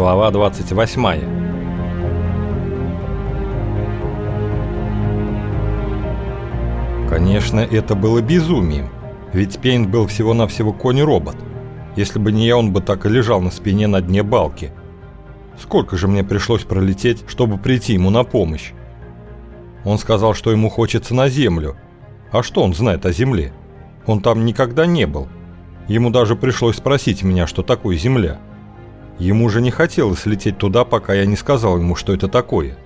Глава 28. Конечно, это было безумием, ведь Пейнт был всего-навсего конь-робот. Если бы не я, он бы так и лежал на спине на дне балки. Сколько же мне пришлось пролететь, чтобы прийти ему на помощь? Он сказал, что ему хочется на Землю. А что он знает о Земле? Он там никогда не был. Ему даже пришлось спросить меня, что такое Земля. Ему же не хотелось лететь туда, пока я не сказал ему, что это такое.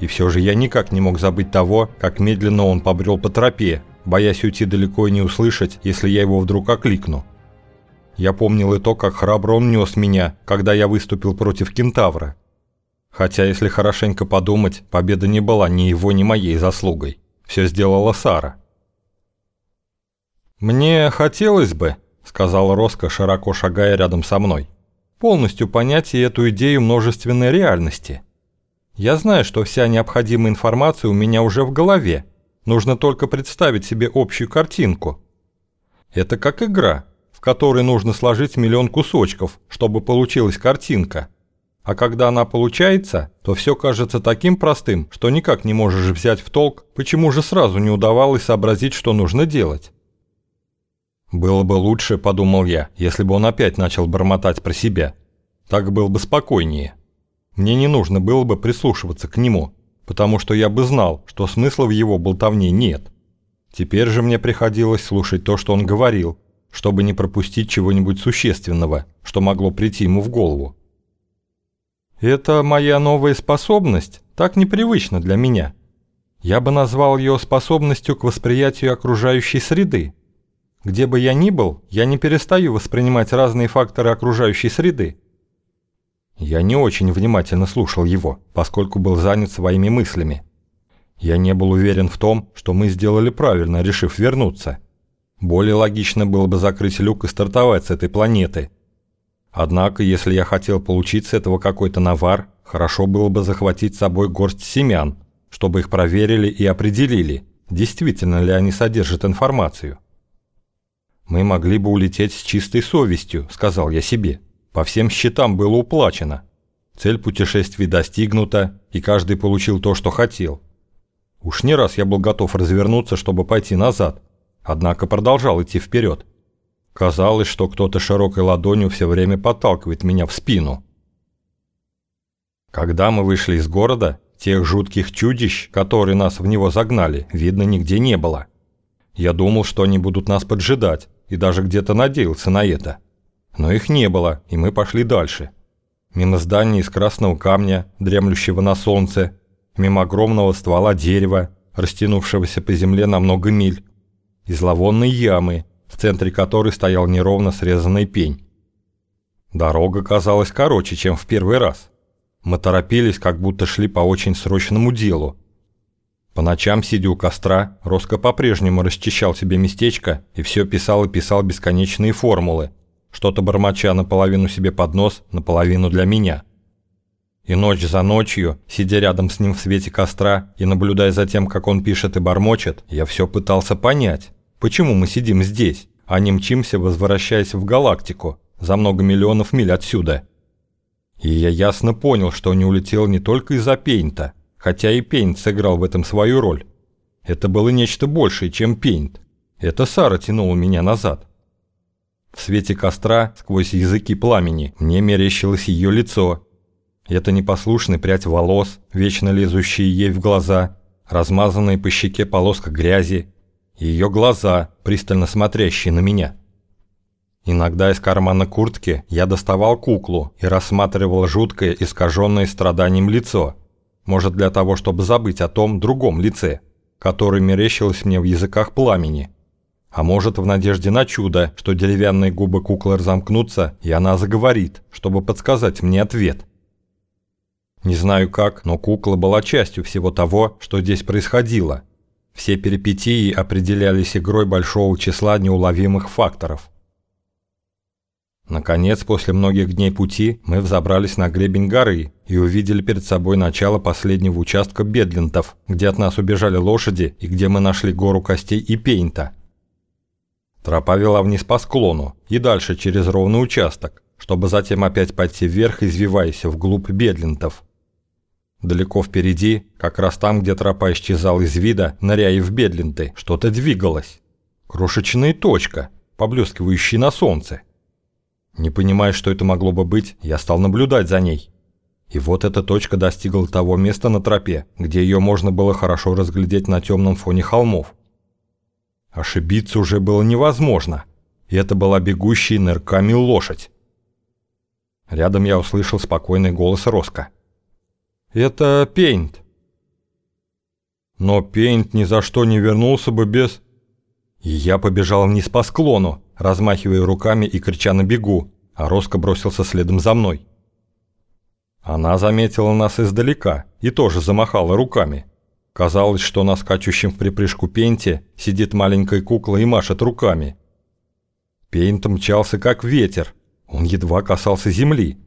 И все же я никак не мог забыть того, как медленно он побрел по тропе, боясь уйти далеко и не услышать, если я его вдруг окликну. Я помнил и то, как храбро он нес меня, когда я выступил против кентавра. Хотя, если хорошенько подумать, победа не была ни его, ни моей заслугой. Все сделала Сара. «Мне хотелось бы», — сказала Роско, широко шагая рядом со мной, «полностью понять и эту идею множественной реальности. Я знаю, что вся необходимая информация у меня уже в голове. Нужно только представить себе общую картинку. Это как игра, в которой нужно сложить миллион кусочков, чтобы получилась картинка. А когда она получается, то все кажется таким простым, что никак не можешь взять в толк, почему же сразу не удавалось сообразить, что нужно делать. «Было бы лучше, — подумал я, — если бы он опять начал бормотать про себя. Так было бы спокойнее. Мне не нужно было бы прислушиваться к нему, потому что я бы знал, что смысла в его болтовне нет. Теперь же мне приходилось слушать то, что он говорил, чтобы не пропустить чего-нибудь существенного, что могло прийти ему в голову. «Это моя новая способность, так непривычно для меня. Я бы назвал ее способностью к восприятию окружающей среды», где бы я ни был, я не перестаю воспринимать разные факторы окружающей среды. Я не очень внимательно слушал его, поскольку был занят своими мыслями. Я не был уверен в том, что мы сделали правильно, решив вернуться. Более логично было бы закрыть люк и стартовать с этой планеты. Однако, если я хотел получить с этого какой-то навар, хорошо было бы захватить с собой горсть семян, чтобы их проверили и определили, действительно ли они содержат информацию. «Мы могли бы улететь с чистой совестью», — сказал я себе. «По всем счетам было уплачено. Цель путешествия достигнута, и каждый получил то, что хотел. Уж не раз я был готов развернуться, чтобы пойти назад, однако продолжал идти вперед. Казалось, что кто-то широкой ладонью все время подталкивает меня в спину. Когда мы вышли из города, тех жутких чудищ, которые нас в него загнали, видно нигде не было. Я думал, что они будут нас поджидать, и даже где-то надеялся на это. Но их не было, и мы пошли дальше. Мимо здания из красного камня, дремлющего на солнце, мимо огромного ствола дерева, растянувшегося по земле на много миль, и зловонной ямы, в центре которой стоял неровно срезанный пень. Дорога казалась короче, чем в первый раз. Мы торопились, как будто шли по очень срочному делу, по ночам, сидя у костра, Роско по-прежнему расчищал себе местечко и все писал и писал бесконечные формулы, что-то бормоча наполовину себе под нос, наполовину для меня. И ночь за ночью, сидя рядом с ним в свете костра и наблюдая за тем, как он пишет и бормочет, я все пытался понять, почему мы сидим здесь, а не мчимся, возвращаясь в галактику, за много миллионов миль отсюда. И я ясно понял, что не улетел не только из-за Пейнта, хотя и Пейнт сыграл в этом свою роль. Это было нечто большее, чем Пейнт. Это Сара тянула меня назад. В свете костра, сквозь языки пламени, мне мерещилось ее лицо. Это непослушный прядь волос, вечно лезущие ей в глаза, размазанные по щеке полоска грязи, ее глаза, пристально смотрящие на меня. Иногда из кармана куртки я доставал куклу и рассматривал жуткое, искаженное страданием лицо – может, для того, чтобы забыть о том другом лице, которое мерещилось мне в языках пламени. А может, в надежде на чудо, что деревянные губы куклы разомкнутся, и она заговорит, чтобы подсказать мне ответ. Не знаю как, но кукла была частью всего того, что здесь происходило. Все перипетии определялись игрой большого числа неуловимых факторов – Наконец, после многих дней пути, мы взобрались на гребень горы и увидели перед собой начало последнего участка Бедлинтов, где от нас убежали лошади и где мы нашли гору костей и пейнта. Тропа вела вниз по склону и дальше через ровный участок, чтобы затем опять пойти вверх, извиваясь вглубь бедлинтов. Далеко впереди, как раз там, где тропа исчезала из вида, ныряя в бедлинты, что-то двигалось. Крошечная точка, поблескивающая на солнце. Не понимая, что это могло бы быть, я стал наблюдать за ней. И вот эта точка достигла того места на тропе, где ее можно было хорошо разглядеть на темном фоне холмов. Ошибиться уже было невозможно, и это была бегущая нырками лошадь. Рядом я услышал спокойный голос Роско. «Это Пейнт». Но Пейнт ни за что не вернулся бы без... И я побежал вниз по склону, размахивая руками и крича на бегу, а Роско бросился следом за мной. Она заметила нас издалека и тоже замахала руками. Казалось, что на скачущем в припрыжку пенте сидит маленькая кукла и машет руками. Пейнт мчался как ветер, он едва касался земли.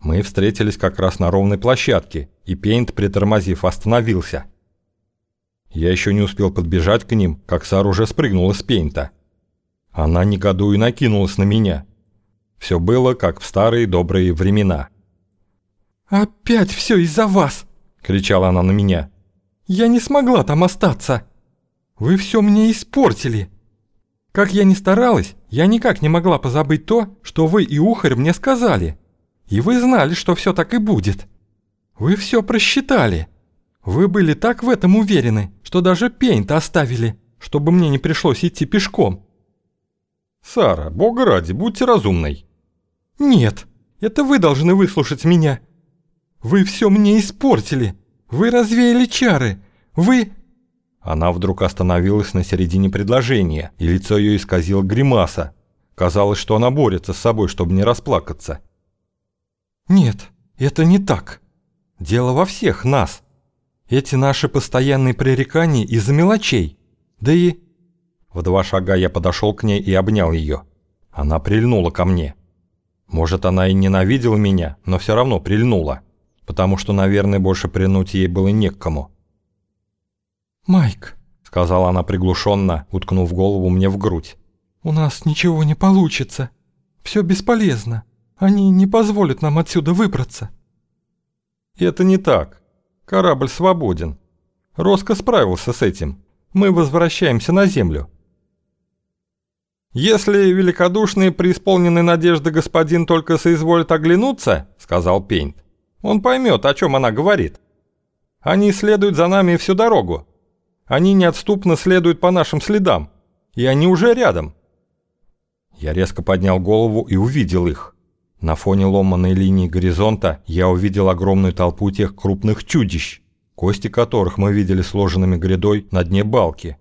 Мы встретились как раз на ровной площадке, и Пейнт, притормозив, остановился. Я еще не успел подбежать к ним, как Сара уже спрыгнула с Пейнта. Она негодуя накинулась на меня. Все было, как в старые добрые времена. «Опять все из-за вас!» – кричала она на меня. «Я не смогла там остаться! Вы все мне испортили! Как я ни старалась, я никак не могла позабыть то, что вы и Ухарь мне сказали. И вы знали, что все так и будет. Вы все просчитали. Вы были так в этом уверены, что даже пейнт оставили, чтобы мне не пришлось идти пешком». «Сара, бога ради, будьте разумной!» «Нет, это вы должны выслушать меня!» Вы все мне испортили! Вы развеяли чары! Вы...» Она вдруг остановилась на середине предложения, и лицо ее исказило гримаса. Казалось, что она борется с собой, чтобы не расплакаться. «Нет, это не так. Дело во всех нас. Эти наши постоянные пререкания из-за мелочей. Да и...» В два шага я подошел к ней и обнял ее. Она прильнула ко мне. Может, она и ненавидела меня, но все равно прильнула потому что, наверное, больше принуть ей было не к кому. «Майк», — сказала она приглушенно, уткнув голову мне в грудь. «У нас ничего не получится. Все бесполезно. Они не позволят нам отсюда выбраться». «Это не так. Корабль свободен. Роско справился с этим. Мы возвращаемся на Землю». «Если великодушный преисполненный надежды господин только соизволит оглянуться», — сказал Пейнт, он поймет, о чем она говорит. Они следуют за нами всю дорогу. Они неотступно следуют по нашим следам. И они уже рядом. Я резко поднял голову и увидел их. На фоне ломаной линии горизонта я увидел огромную толпу тех крупных чудищ, кости которых мы видели сложенными грядой на дне балки.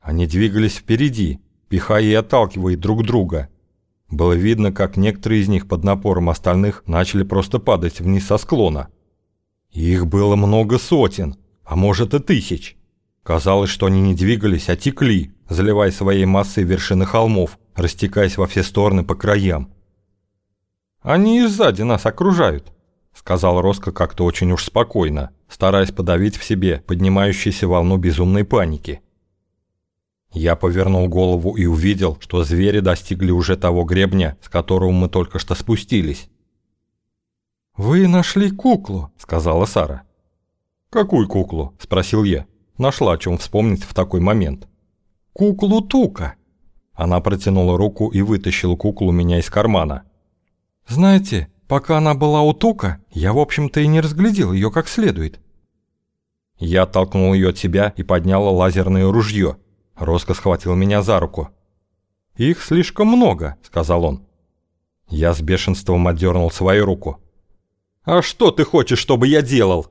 Они двигались впереди, пихая и отталкивая друг друга – было видно, как некоторые из них под напором остальных начали просто падать вниз со склона. Их было много сотен, а может и тысяч. Казалось, что они не двигались, а текли, заливая своей массой вершины холмов, растекаясь во все стороны по краям. «Они и сзади нас окружают», — сказал Роско как-то очень уж спокойно, стараясь подавить в себе поднимающуюся волну безумной паники. Я повернул голову и увидел, что звери достигли уже того гребня, с которого мы только что спустились. «Вы нашли куклу», — сказала Сара. «Какую куклу?» — спросил я. Нашла о чем вспомнить в такой момент. «Куклу Тука». Она протянула руку и вытащила куклу у меня из кармана. «Знаете, пока она была у Тука, я, в общем-то, и не разглядел ее как следует». Я оттолкнул ее от себя и подняла лазерное ружье, Роско схватил меня за руку. «Их слишком много», — сказал он. Я с бешенством отдернул свою руку. «А что ты хочешь, чтобы я делал?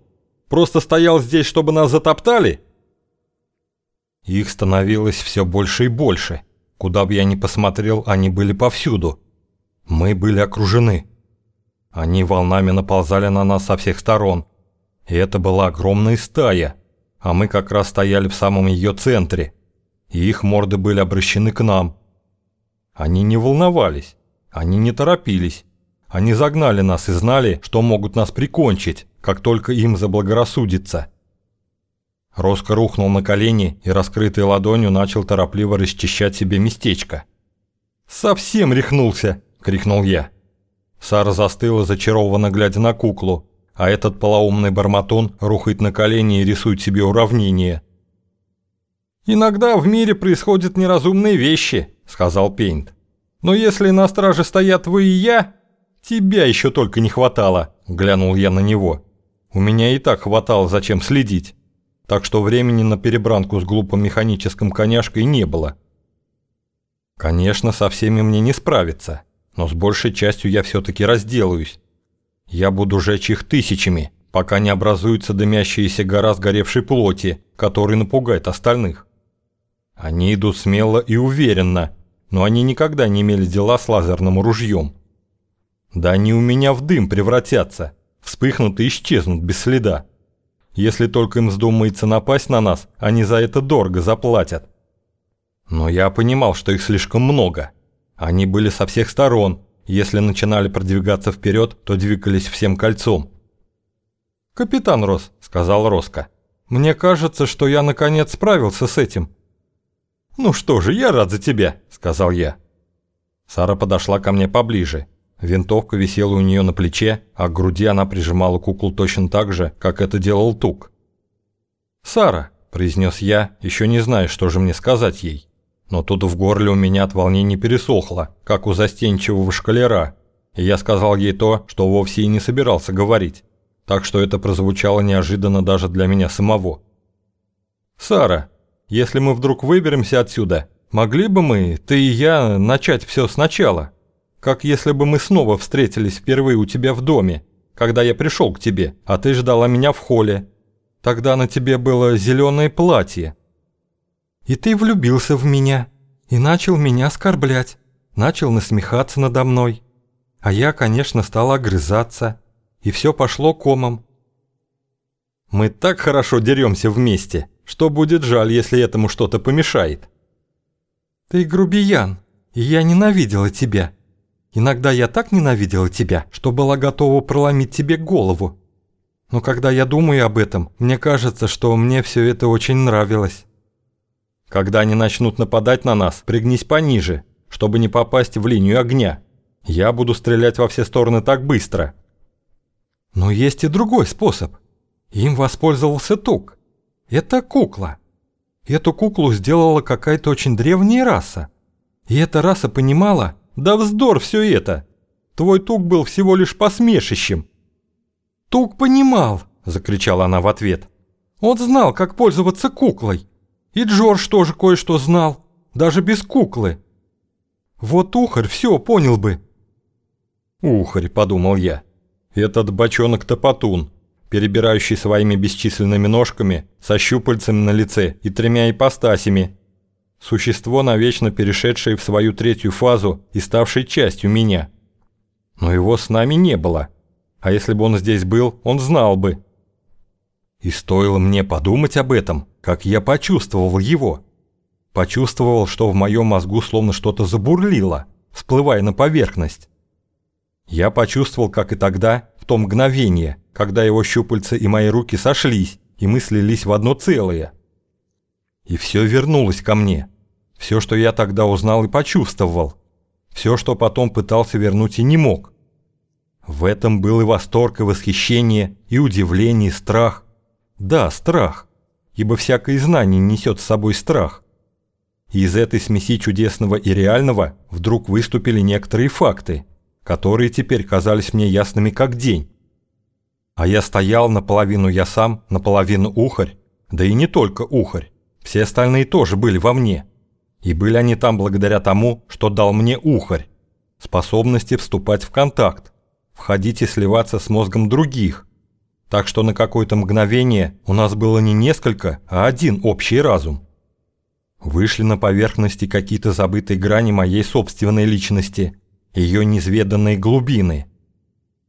Просто стоял здесь, чтобы нас затоптали?» Их становилось все больше и больше. Куда бы я ни посмотрел, они были повсюду. Мы были окружены. Они волнами наползали на нас со всех сторон. И это была огромная стая, а мы как раз стояли в самом ее центре и их морды были обращены к нам. Они не волновались, они не торопились. Они загнали нас и знали, что могут нас прикончить, как только им заблагорассудится. Роско рухнул на колени и раскрытой ладонью начал торопливо расчищать себе местечко. «Совсем рехнулся!» – крикнул я. Сара застыла, зачарованно глядя на куклу, а этот полоумный барматон рухает на колени и рисует себе уравнение. «Иногда в мире происходят неразумные вещи», — сказал Пейнт. «Но если на страже стоят вы и я, тебя еще только не хватало», — глянул я на него. «У меня и так хватало, зачем следить» так что времени на перебранку с глупым механическим коняшкой не было. Конечно, со всеми мне не справиться, но с большей частью я все-таки разделаюсь. Я буду жечь их тысячами, пока не образуется дымящаяся гора сгоревшей плоти, который напугает остальных. Они идут смело и уверенно, но они никогда не имели дела с лазерным ружьем. Да они у меня в дым превратятся, вспыхнут и исчезнут без следа. Если только им вздумается напасть на нас, они за это дорого заплатят. Но я понимал, что их слишком много. Они были со всех сторон. Если начинали продвигаться вперед, то двигались всем кольцом. «Капитан Рос», — сказал Роско, — «мне кажется, что я наконец справился с этим». «Ну что же, я рад за тебя», — сказал я. Сара подошла ко мне поближе. Винтовка висела у нее на плече, а к груди она прижимала куклу точно так же, как это делал Тук. «Сара», – произнес я, еще не зная, что же мне сказать ей. Но тут в горле у меня от волнения пересохло, как у застенчивого шкалера, и я сказал ей то, что вовсе и не собирался говорить, так что это прозвучало неожиданно даже для меня самого. «Сара, если мы вдруг выберемся отсюда, могли бы мы, ты и я, начать все сначала?» как если бы мы снова встретились впервые у тебя в доме, когда я пришел к тебе, а ты ждала меня в холле. Тогда на тебе было зеленое платье. И ты влюбился в меня и начал меня оскорблять, начал насмехаться надо мной. А я, конечно, стал огрызаться, и все пошло комом. Мы так хорошо деремся вместе, что будет жаль, если этому что-то помешает. Ты грубиян, и я ненавидела тебя. Иногда я так ненавидела тебя, что была готова проломить тебе голову. Но когда я думаю об этом, мне кажется, что мне все это очень нравилось. Когда они начнут нападать на нас, пригнись пониже, чтобы не попасть в линию огня. Я буду стрелять во все стороны так быстро. Но есть и другой способ. Им воспользовался Тук. Это кукла. Эту куклу сделала какая-то очень древняя раса. И эта раса понимала, да вздор все это! Твой Тук был всего лишь посмешищем!» «Тук понимал!» – закричала она в ответ. «Он знал, как пользоваться куклой. И Джордж тоже кое-что знал, даже без куклы. Вот Ухарь все понял бы». «Ухарь», – подумал я. «Этот бочонок-топотун, перебирающий своими бесчисленными ножками, со щупальцами на лице и тремя ипостасями, Существо, навечно перешедшее в свою третью фазу и ставшее частью меня. Но его с нами не было. А если бы он здесь был, он знал бы. И стоило мне подумать об этом, как я почувствовал его. Почувствовал, что в моем мозгу словно что-то забурлило, всплывая на поверхность. Я почувствовал, как и тогда, в то мгновение, когда его щупальца и мои руки сошлись, и мы слились в одно целое. И все вернулось ко мне. Все, что я тогда узнал и почувствовал. Все, что потом пытался вернуть и не мог. В этом был и восторг, и восхищение, и удивление, и страх. Да, страх, ибо всякое знание несет с собой страх. И из этой смеси чудесного и реального вдруг выступили некоторые факты, которые теперь казались мне ясными как день. А я стоял наполовину я сам, наполовину ухарь, да и не только ухарь, все остальные тоже были во мне. И были они там благодаря тому, что дал мне ухарь. Способности вступать в контакт, входить и сливаться с мозгом других. Так что на какое-то мгновение у нас было не несколько, а один общий разум. Вышли на поверхности какие-то забытые грани моей собственной личности, ее неизведанные глубины.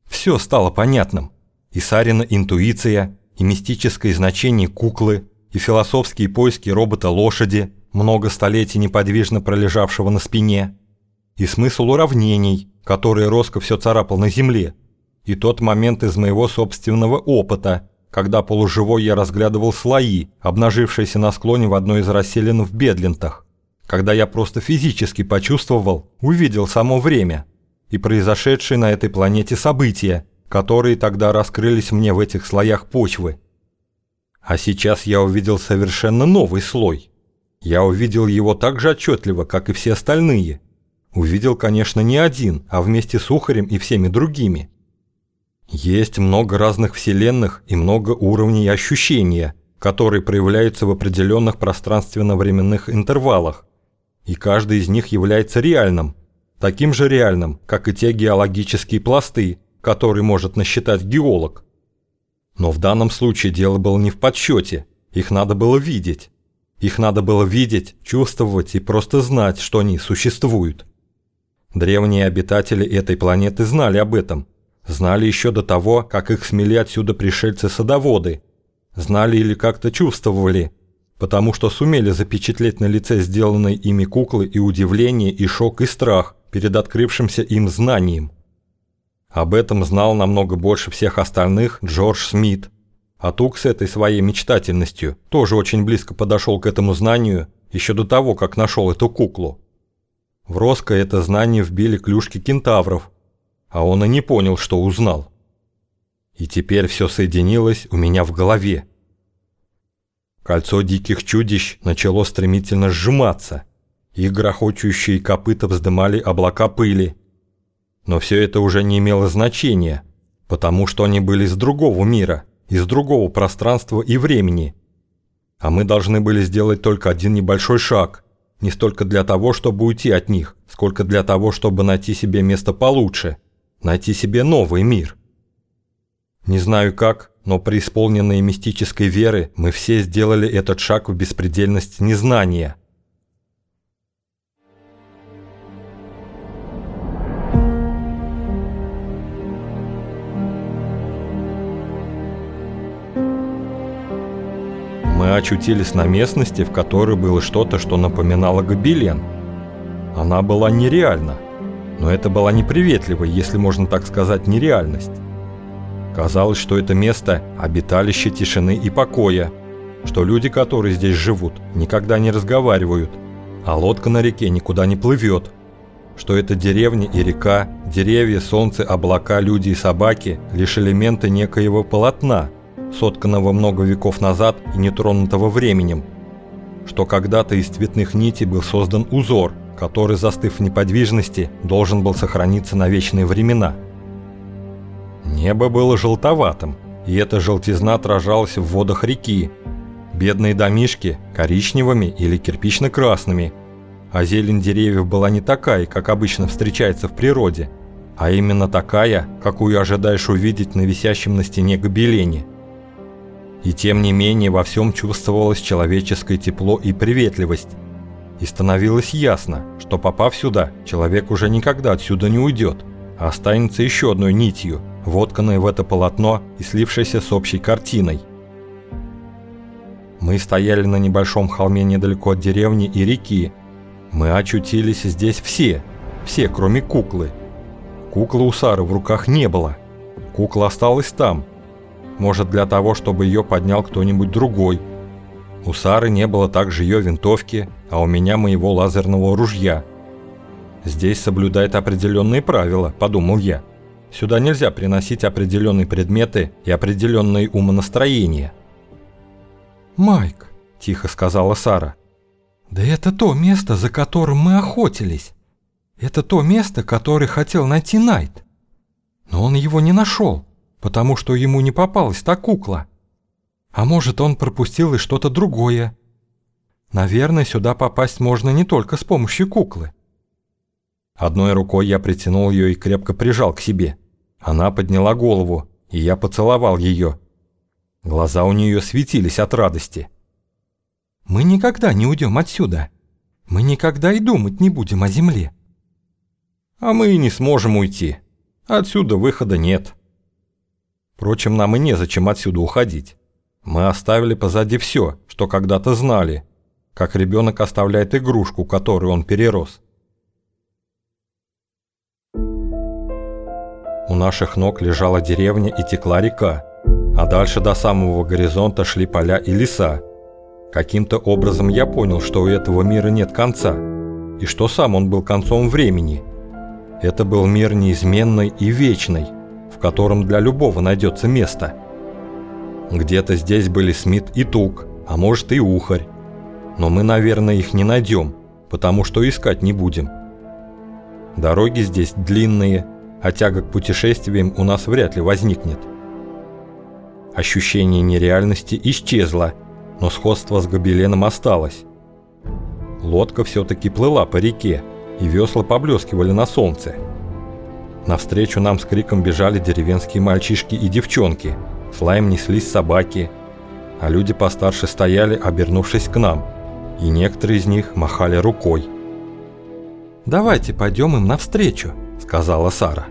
Все стало понятным. И Сарина интуиция, и мистическое значение куклы, и философские поиски робота-лошади – много столетий неподвижно пролежавшего на спине, и смысл уравнений, которые Роско все царапал на земле, и тот момент из моего собственного опыта, когда полуживой я разглядывал слои, обнажившиеся на склоне в одной из расселин в Бедлинтах, когда я просто физически почувствовал, увидел само время, и произошедшие на этой планете события, которые тогда раскрылись мне в этих слоях почвы. А сейчас я увидел совершенно новый слой. Я увидел его так же отчетливо, как и все остальные. Увидел, конечно, не один, а вместе с Ухарем и всеми другими. Есть много разных вселенных и много уровней ощущения, которые проявляются в определенных пространственно-временных интервалах, и каждый из них является реальным, таким же реальным, как и те геологические пласты, которые может насчитать геолог. Но в данном случае дело было не в подсчете, их надо было видеть. Их надо было видеть, чувствовать и просто знать, что они существуют. Древние обитатели этой планеты знали об этом. Знали еще до того, как их смели отсюда пришельцы-садоводы. Знали или как-то чувствовали, потому что сумели запечатлеть на лице сделанной ими куклы и удивление, и шок, и страх перед открывшимся им знанием. Об этом знал намного больше всех остальных Джордж Смит. А Тук с этой своей мечтательностью тоже очень близко подошел к этому знанию еще до того, как нашел эту куклу. В Роско это знание вбили клюшки кентавров, а он и не понял, что узнал. И теперь все соединилось у меня в голове. Кольцо диких чудищ начало стремительно сжиматься. Их грохочущие копыта вздымали облака пыли. Но все это уже не имело значения, потому что они были из другого мира, из другого пространства и времени. А мы должны были сделать только один небольшой шаг, не столько для того, чтобы уйти от них, сколько для того, чтобы найти себе место получше, найти себе новый мир. Не знаю как, но преисполненные мистической веры мы все сделали этот шаг в беспредельность незнания. Мы очутились на местности, в которой было что-то, что напоминало гобелен. Она была нереальна, но это была неприветливая, если можно так сказать, нереальность. Казалось, что это место – обиталище тишины и покоя, что люди, которые здесь живут, никогда не разговаривают, а лодка на реке никуда не плывет, что это деревня и река, деревья, солнце, облака, люди и собаки – лишь элементы некоего полотна, сотканного много веков назад и нетронутого временем, что когда-то из цветных нитей был создан узор, который, застыв в неподвижности, должен был сохраниться на вечные времена – Небо было желтоватым, и эта желтизна отражалась в водах реки. Бедные домишки – коричневыми или кирпично-красными, а зелень деревьев была не такая, как обычно встречается в природе, а именно такая, какую ожидаешь увидеть на висящем на стене гобелене. И тем не менее во всем чувствовалось человеческое тепло и приветливость. И становилось ясно, что попав сюда, человек уже никогда отсюда не уйдет, а останется еще одной нитью – вотканной в это полотно и слившейся с общей картиной. Мы стояли на небольшом холме недалеко от деревни и реки. Мы очутились здесь все, все, кроме куклы. Куклы у Сары в руках не было. Кукла осталась там. Может, для того, чтобы ее поднял кто-нибудь другой. У Сары не было также ее винтовки, а у меня моего лазерного ружья. Здесь соблюдает определенные правила, подумал я. Сюда нельзя приносить определенные предметы и определенные умонастроения. «Майк», – тихо сказала Сара, – «да это то место, за которым мы охотились. Это то место, которое хотел найти Найт. Но он его не нашел, потому что ему не попалась та кукла. А может, он пропустил и что-то другое. Наверное, сюда попасть можно не только с помощью куклы». Одной рукой я притянул ее и крепко прижал к себе – она подняла голову, и я поцеловал ее. Глаза у нее светились от радости. «Мы никогда не уйдем отсюда. Мы никогда и думать не будем о земле». «А мы и не сможем уйти. Отсюда выхода нет». Впрочем, нам и незачем отсюда уходить. Мы оставили позади все, что когда-то знали, как ребенок оставляет игрушку, которую он перерос. У наших ног лежала деревня и текла река, а дальше до самого горизонта шли поля и леса. Каким-то образом я понял, что у этого мира нет конца, и что сам он был концом времени. Это был мир неизменный и вечный, котором для любого найдется место. Где-то здесь были Смит и Тук, а может и Ухарь. Но мы, наверное, их не найдем, потому что искать не будем. Дороги здесь длинные, а тяга к путешествиям у нас вряд ли возникнет. Ощущение нереальности исчезло, но сходство с гобеленом осталось. Лодка все-таки плыла по реке, и весла поблескивали на солнце. Навстречу нам с криком бежали деревенские мальчишки и девчонки, с лаем неслись собаки, а люди постарше стояли, обернувшись к нам, и некоторые из них махали рукой. «Давайте пойдем им навстречу», — сказала Сара.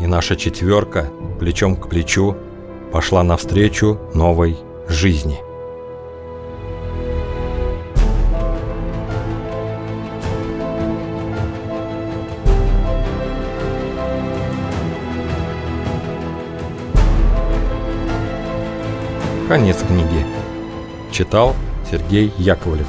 И наша четверка, плечом к плечу, пошла навстречу новой жизни. Конец книги. Читал Сергей Яковлев.